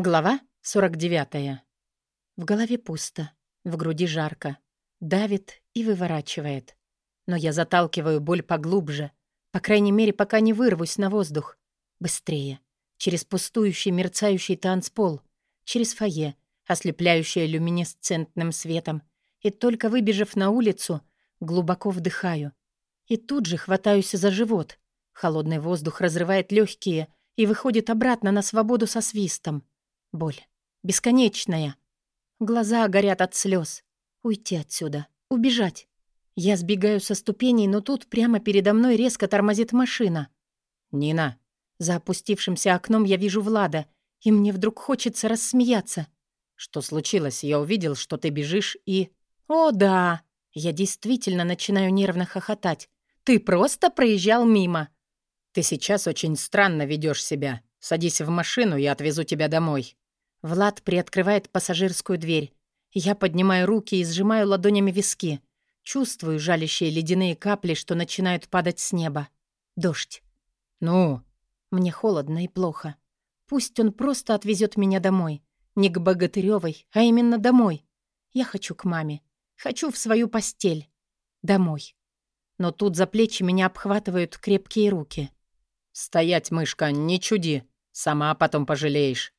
Глава 49. В голове пусто, в груди жарко, давит и выворачивает. Но я заталкиваю боль поглубже, по крайней мере, пока не вырвусь на воздух. Быстрее. Через пустующий мерцающий танцпол, через фойе, ослепляющее люминесцентным светом. И только выбежав на улицу, глубоко вдыхаю. И тут же хватаюсь за живот. Холодный воздух разрывает легкие и выходит обратно на свободу со свистом. Боль. Бесконечная. Глаза горят от слез. Уйти отсюда. Убежать. Я сбегаю со ступеней, но тут прямо передо мной резко тормозит машина. «Нина!» За опустившимся окном я вижу Влада, и мне вдруг хочется рассмеяться. «Что случилось? Я увидел, что ты бежишь и...» «О, да!» Я действительно начинаю нервно хохотать. «Ты просто проезжал мимо!» «Ты сейчас очень странно ведешь себя. Садись в машину, я отвезу тебя домой». Влад приоткрывает пассажирскую дверь. Я поднимаю руки и сжимаю ладонями виски. Чувствую жалящие ледяные капли, что начинают падать с неба. Дождь. «Ну?» Мне холодно и плохо. Пусть он просто отвезет меня домой. Не к Богатыревой, а именно домой. Я хочу к маме. Хочу в свою постель. Домой. Но тут за плечи меня обхватывают крепкие руки. «Стоять, мышка, не чуди. Сама потом пожалеешь».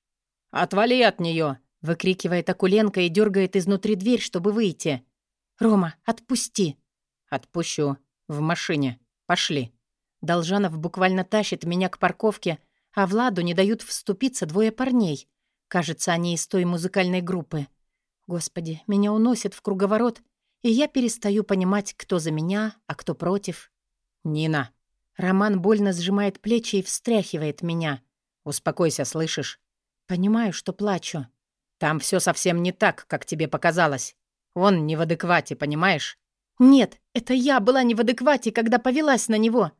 «Отвали от нее! выкрикивает Акуленко и дергает изнутри дверь, чтобы выйти. «Рома, отпусти!» «Отпущу. В машине. Пошли». Должанов буквально тащит меня к парковке, а Владу не дают вступиться двое парней. Кажется, они из той музыкальной группы. Господи, меня уносят в круговорот, и я перестаю понимать, кто за меня, а кто против. «Нина!» Роман больно сжимает плечи и встряхивает меня. «Успокойся, слышишь?» Понимаю, что плачу. Там все совсем не так, как тебе показалось. Он не в адеквате, понимаешь? Нет, это я была не в адеквате, когда повелась на него.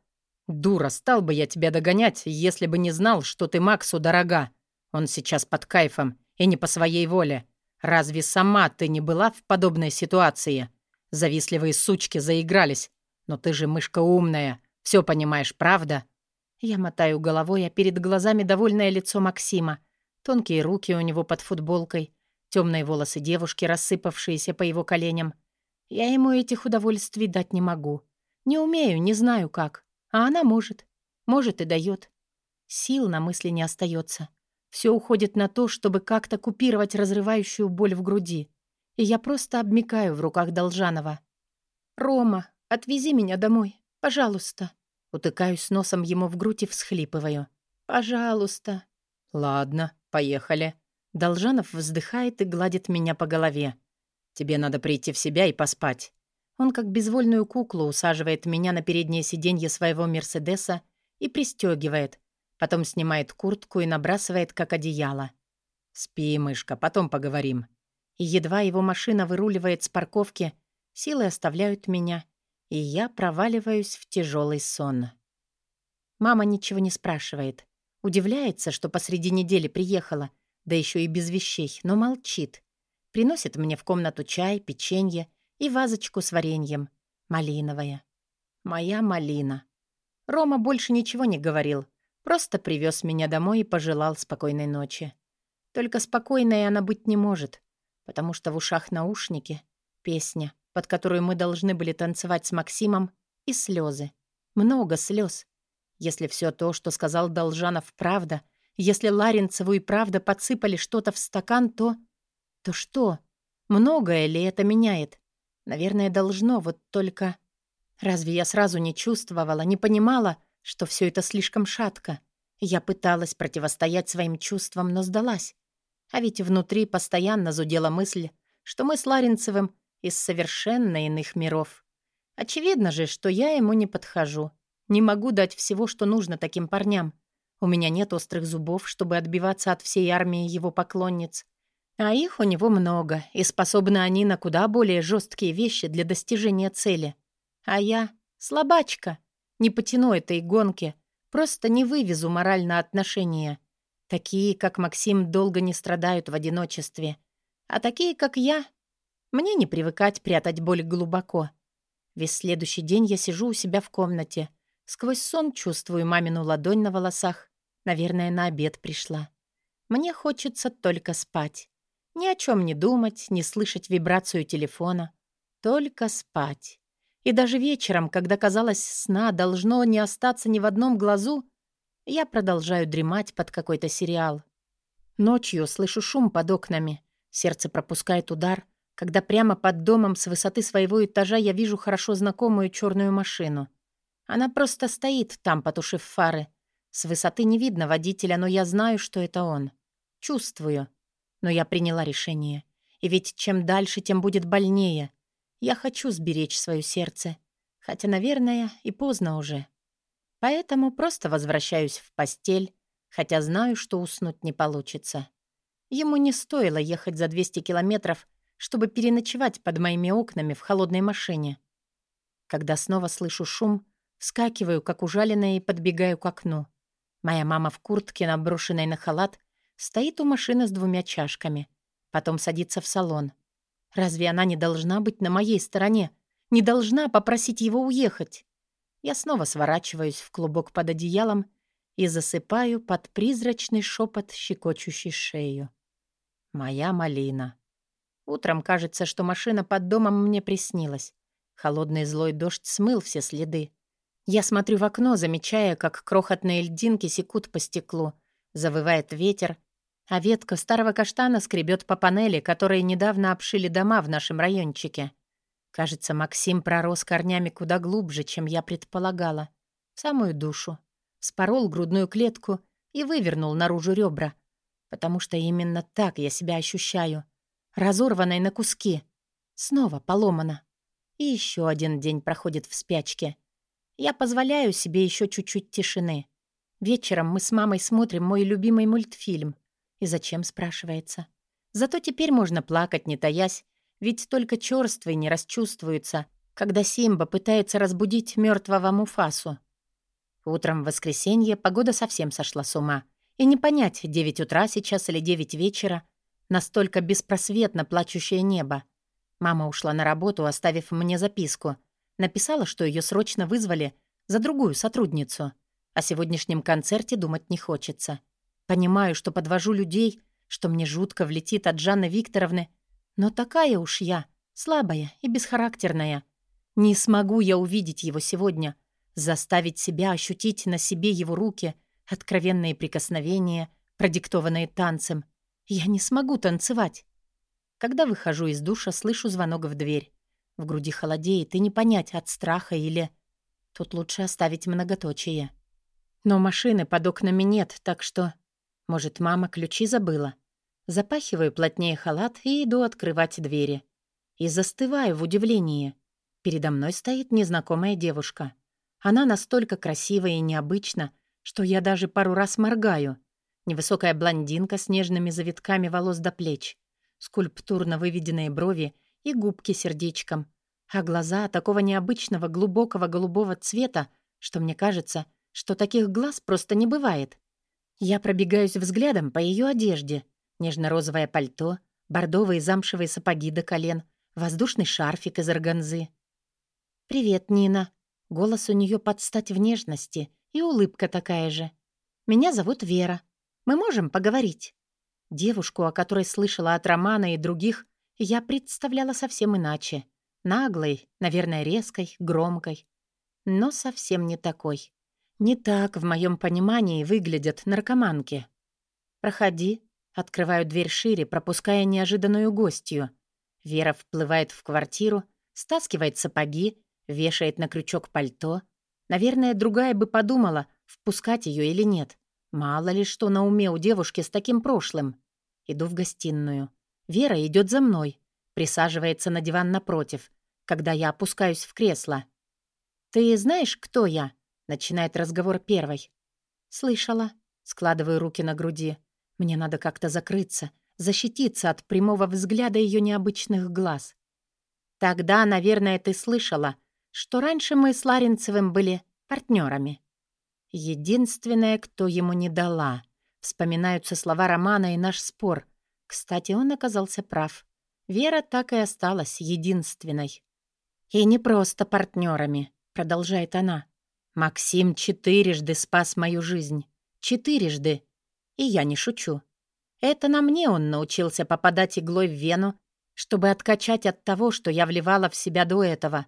Дура, стал бы я тебя догонять, если бы не знал, что ты Максу дорога. Он сейчас под кайфом и не по своей воле. Разве сама ты не была в подобной ситуации? Завистливые сучки заигрались. Но ты же мышка умная, все понимаешь, правда? Я мотаю головой, а перед глазами довольное лицо Максима — Тонкие руки у него под футболкой, темные волосы девушки, рассыпавшиеся по его коленям. Я ему этих удовольствий дать не могу. Не умею, не знаю как. А она может. Может и дает. Сил на мысли не остается. Все уходит на то, чтобы как-то купировать разрывающую боль в груди. И я просто обмикаю в руках Должанова. «Рома, отвези меня домой, пожалуйста». Утыкаюсь носом ему в грудь и всхлипываю. «Пожалуйста». «Ладно», «Поехали». Должанов вздыхает и гладит меня по голове. «Тебе надо прийти в себя и поспать». Он как безвольную куклу усаживает меня на переднее сиденье своего «Мерседеса» и пристегивает. Потом снимает куртку и набрасывает, как одеяло. «Спи, мышка, потом поговорим». И едва его машина выруливает с парковки, силы оставляют меня, и я проваливаюсь в тяжелый сон. Мама ничего не спрашивает. Удивляется, что посреди недели приехала, да еще и без вещей, но молчит. Приносит мне в комнату чай, печенье и вазочку с вареньем. Малиновая. Моя малина. Рома больше ничего не говорил, просто привез меня домой и пожелал спокойной ночи. Только спокойной она быть не может, потому что в ушах наушники, песня, под которую мы должны были танцевать с Максимом, и слезы. Много слез. Если все то, что сказал Должанов, правда, если Ларинцеву и правда подсыпали что-то в стакан, то... То что? Многое ли это меняет? Наверное, должно, вот только... Разве я сразу не чувствовала, не понимала, что все это слишком шатко? Я пыталась противостоять своим чувствам, но сдалась. А ведь внутри постоянно зудела мысль, что мы с Ларинцевым из совершенно иных миров. Очевидно же, что я ему не подхожу. Не могу дать всего, что нужно таким парням. У меня нет острых зубов, чтобы отбиваться от всей армии его поклонниц. А их у него много, и способны они на куда более жесткие вещи для достижения цели. А я слабачка. Не потяну этой гонки. Просто не вывезу морально отношения. Такие, как Максим, долго не страдают в одиночестве. А такие, как я, мне не привыкать прятать боль глубоко. Весь следующий день я сижу у себя в комнате — Сквозь сон чувствую мамину ладонь на волосах. Наверное, на обед пришла. Мне хочется только спать. Ни о чем не думать, не слышать вибрацию телефона. Только спать. И даже вечером, когда, казалось, сна должно не остаться ни в одном глазу, я продолжаю дремать под какой-то сериал. Ночью слышу шум под окнами. Сердце пропускает удар, когда прямо под домом с высоты своего этажа я вижу хорошо знакомую черную машину. Она просто стоит там, потушив фары. С высоты не видно водителя, но я знаю, что это он. Чувствую. Но я приняла решение. И ведь чем дальше, тем будет больнее. Я хочу сберечь свое сердце. Хотя, наверное, и поздно уже. Поэтому просто возвращаюсь в постель, хотя знаю, что уснуть не получится. Ему не стоило ехать за 200 километров, чтобы переночевать под моими окнами в холодной машине. Когда снова слышу шум, вскакиваю, как ужаленная, и подбегаю к окну. Моя мама в куртке, наброшенной на халат, стоит у машины с двумя чашками. Потом садится в салон. Разве она не должна быть на моей стороне? Не должна попросить его уехать? Я снова сворачиваюсь в клубок под одеялом и засыпаю под призрачный шепот, щекочущий шею. Моя малина. Утром кажется, что машина под домом мне приснилась. Холодный злой дождь смыл все следы. Я смотрю в окно, замечая, как крохотные льдинки секут по стеклу. Завывает ветер, а ветка старого каштана скребет по панели, которые недавно обшили дома в нашем райончике. Кажется, Максим пророс корнями куда глубже, чем я предполагала. В самую душу. Спорол грудную клетку и вывернул наружу ребра. Потому что именно так я себя ощущаю. Разорванной на куски. Снова поломана. И еще один день проходит в спячке. Я позволяю себе еще чуть-чуть тишины. Вечером мы с мамой смотрим мой любимый мультфильм. И зачем, спрашивается? Зато теперь можно плакать, не таясь, ведь только чёрствый не расчувствуется, когда Симба пытается разбудить мёртвого Муфасу. Утром в воскресенье погода совсем сошла с ума. И не понять, 9 утра сейчас или 9 вечера, настолько беспросветно плачущее небо. Мама ушла на работу, оставив мне записку. Написала, что её срочно вызвали за другую сотрудницу. О сегодняшнем концерте думать не хочется. Понимаю, что подвожу людей, что мне жутко влетит от Жанны Викторовны, но такая уж я, слабая и бесхарактерная. Не смогу я увидеть его сегодня, заставить себя ощутить на себе его руки, откровенные прикосновения, продиктованные танцем. Я не смогу танцевать. Когда выхожу из душа, слышу звонок в дверь. В груди холодеет, и не понять, от страха или... Тут лучше оставить многоточие. Но машины под окнами нет, так что может, мама ключи забыла? Запахиваю плотнее халат и иду открывать двери. И застываю в удивлении. Передо мной стоит незнакомая девушка. Она настолько красива и необычна, что я даже пару раз моргаю. Невысокая блондинка с нежными завитками волос до плеч, скульптурно выведенные брови и губки сердечком, а глаза такого необычного глубокого голубого цвета, что мне кажется, что таких глаз просто не бывает. Я пробегаюсь взглядом по ее одежде. Нежно-розовое пальто, бордовые замшевые сапоги до колен, воздушный шарфик из органзы. «Привет, Нина». Голос у нее под стать в нежности и улыбка такая же. «Меня зовут Вера. Мы можем поговорить?» Девушку, о которой слышала от Романа и других, я представляла совсем иначе. Наглой, наверное, резкой, громкой. Но совсем не такой. Не так, в моем понимании, выглядят наркоманки. «Проходи». Открываю дверь шире, пропуская неожиданную гостью. Вера вплывает в квартиру, стаскивает сапоги, вешает на крючок пальто. Наверное, другая бы подумала, впускать ее или нет. Мало ли что на уме у девушки с таким прошлым. Иду в гостиную. Вера идет за мной, присаживается на диван напротив, когда я опускаюсь в кресло. «Ты знаешь, кто я?» Начинает разговор первой. «Слышала». Складываю руки на груди. Мне надо как-то закрыться, защититься от прямого взгляда ее необычных глаз. «Тогда, наверное, ты слышала, что раньше мы с Ларинцевым были партнерами. Единственное, кто ему не дала. Вспоминаются слова Романа и наш спор. Кстати, он оказался прав. Вера так и осталась единственной. «И не просто партнерами», — продолжает она. Максим четырежды спас мою жизнь. Четырежды. И я не шучу. Это на мне он научился попадать иглой в вену, чтобы откачать от того, что я вливала в себя до этого.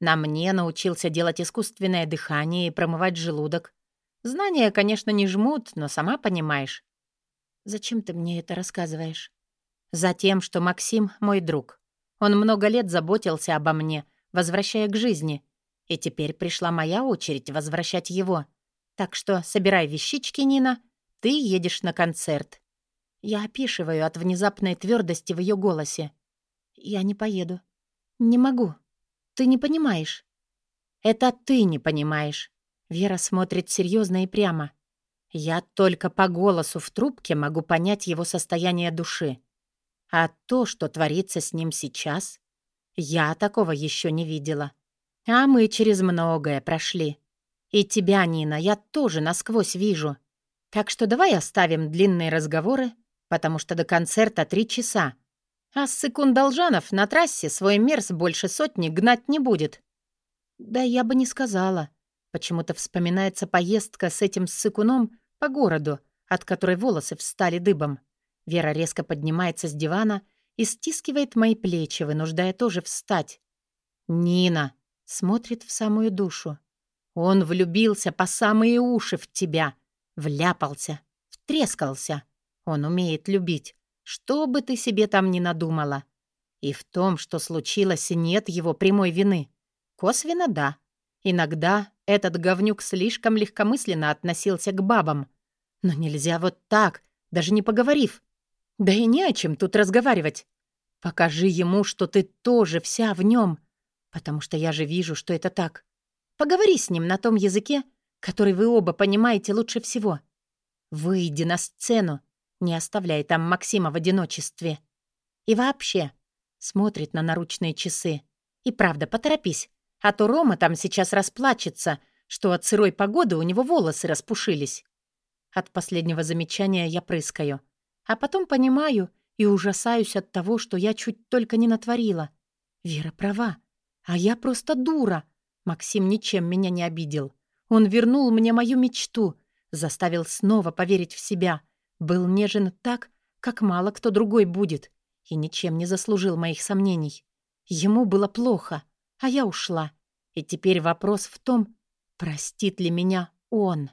На мне научился делать искусственное дыхание и промывать желудок. Знания, конечно, не жмут, но сама понимаешь. Зачем ты мне это рассказываешь? Затем, что Максим — мой друг. Он много лет заботился обо мне, возвращая к жизни. И теперь пришла моя очередь возвращать его. Так что собирай вещички, Нина, ты едешь на концерт. Я опишиваю от внезапной твердости в ее голосе. Я не поеду. Не могу. Ты не понимаешь. Это ты не понимаешь. Вера смотрит серьезно и прямо. Я только по голосу в трубке могу понять его состояние души. А то, что творится с ним сейчас, я такого еще не видела. А мы через многое прошли. И тебя, Нина, я тоже насквозь вижу. Так что давай оставим длинные разговоры, потому что до концерта три часа, а Ссыкун Должанов на трассе свой мерз больше сотни гнать не будет. Да я бы не сказала. Почему-то вспоминается поездка с этим Ссыкуном по городу, от которой волосы встали дыбом. Вера резко поднимается с дивана и стискивает мои плечи, вынуждая тоже встать. «Нина!» — смотрит в самую душу. «Он влюбился по самые уши в тебя, вляпался, втрескался. Он умеет любить. Что бы ты себе там ни надумала. И в том, что случилось, нет его прямой вины. Косвенно — да. Иногда этот говнюк слишком легкомысленно относился к бабам. Но нельзя вот так, даже не поговорив. Да и не о чем тут разговаривать. Покажи ему, что ты тоже вся в нем, потому что я же вижу, что это так. Поговори с ним на том языке, который вы оба понимаете лучше всего. Выйди на сцену, не оставляй там Максима в одиночестве. И вообще, смотрит на наручные часы. И правда, поторопись, а то Рома там сейчас расплачется, что от сырой погоды у него волосы распушились. От последнего замечания я прыскаю. А потом понимаю и ужасаюсь от того, что я чуть только не натворила. Вера права. А я просто дура. Максим ничем меня не обидел. Он вернул мне мою мечту, заставил снова поверить в себя — был нежен так, как мало кто другой будет, и ничем не заслужил моих сомнений. Ему было плохо, а я ушла. И теперь вопрос в том, простит ли меня он.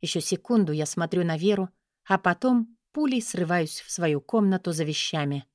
Еще секунду я смотрю на Веру, а потом пулей срываюсь в свою комнату за вещами.